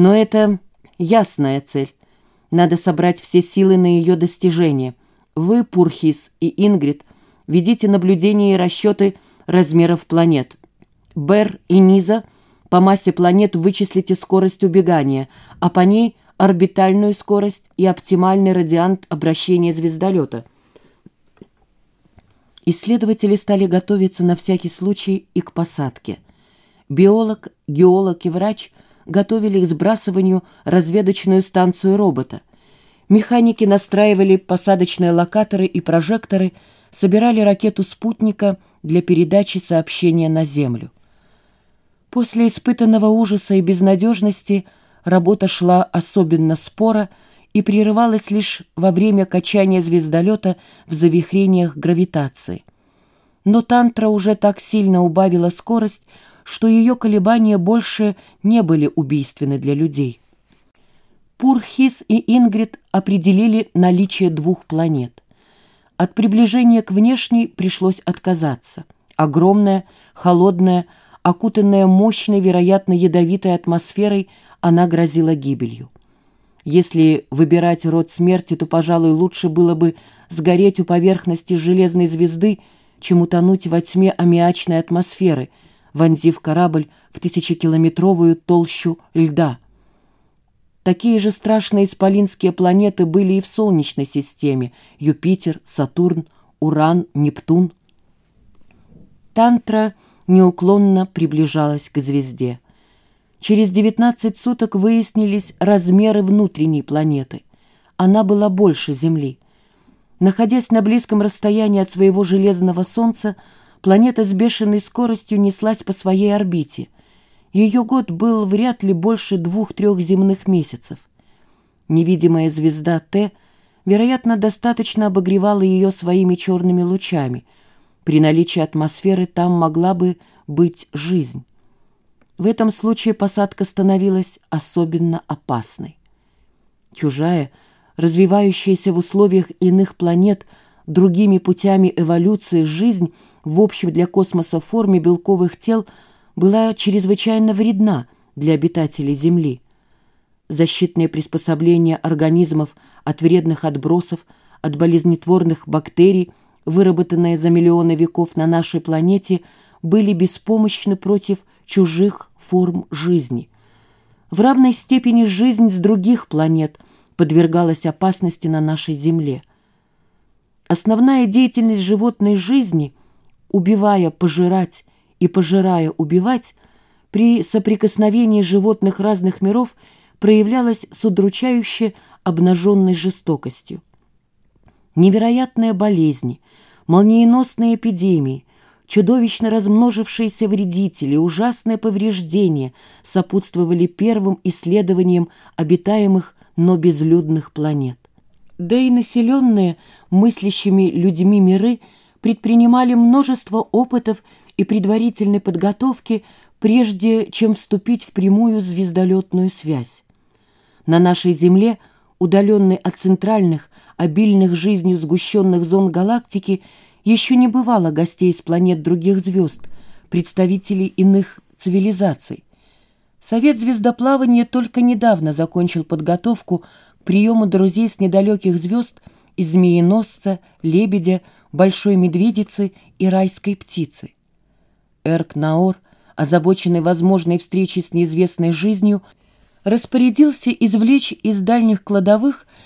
Но это ясная цель. Надо собрать все силы на ее достижение. Вы, Пурхис и Ингрид, ведите наблюдения и расчеты размеров планет. Бер и Низа по массе планет вычислите скорость убегания, а по ней орбитальную скорость и оптимальный радиант обращения звездолета. Исследователи стали готовиться на всякий случай и к посадке. Биолог, геолог и врач готовили к сбрасыванию разведочную станцию робота. Механики настраивали посадочные локаторы и прожекторы, собирали ракету спутника для передачи сообщения на Землю. После испытанного ужаса и безнадежности работа шла особенно споро и прерывалась лишь во время качания звездолета в завихрениях гравитации. Но Тантра уже так сильно убавила скорость, что ее колебания больше не были убийственны для людей. Пурхис и Ингрид определили наличие двух планет. От приближения к внешней пришлось отказаться. Огромная, холодная, окутанная мощной, вероятно, ядовитой атмосферой, она грозила гибелью. Если выбирать род смерти, то, пожалуй, лучше было бы сгореть у поверхности железной звезды, чем утонуть во тьме аммиачной атмосферы, вонзив корабль в тысячекилометровую толщу льда. Такие же страшные исполинские планеты были и в Солнечной системе – Юпитер, Сатурн, Уран, Нептун. Тантра неуклонно приближалась к звезде – Через 19 суток выяснились размеры внутренней планеты. Она была больше Земли. Находясь на близком расстоянии от своего железного Солнца, планета с бешеной скоростью неслась по своей орбите. Ее год был вряд ли больше двух-трех земных месяцев. Невидимая звезда Т, вероятно, достаточно обогревала ее своими черными лучами. При наличии атмосферы там могла бы быть жизнь. В этом случае посадка становилась особенно опасной. Чужая, развивающаяся в условиях иных планет другими путями эволюции жизнь в общем для космоса форме белковых тел была чрезвычайно вредна для обитателей Земли. Защитные приспособления организмов от вредных отбросов, от болезнетворных бактерий, выработанные за миллионы веков на нашей планете, были беспомощны против чужих форм жизни. В равной степени жизнь с других планет подвергалась опасности на нашей Земле. Основная деятельность животной жизни, убивая пожирать и пожирая убивать, при соприкосновении животных разных миров проявлялась с удручающе обнаженной жестокостью. Невероятные болезни, молниеносные эпидемии, Чудовищно размножившиеся вредители, ужасные повреждения сопутствовали первым исследованиям обитаемых, но безлюдных планет. Да и населенные мыслящими людьми миры предпринимали множество опытов и предварительной подготовки, прежде чем вступить в прямую звездолетную связь. На нашей Земле, удаленной от центральных, обильных жизнью сгущенных зон галактики, еще не бывало гостей с планет других звезд, представителей иных цивилизаций. Совет звездоплавания только недавно закончил подготовку приему друзей с недалеких звезд из змееносца, лебедя, большой медведицы и райской птицы. Эрк Наор, озабоченный возможной встречей с неизвестной жизнью, распорядился извлечь из дальних кладовых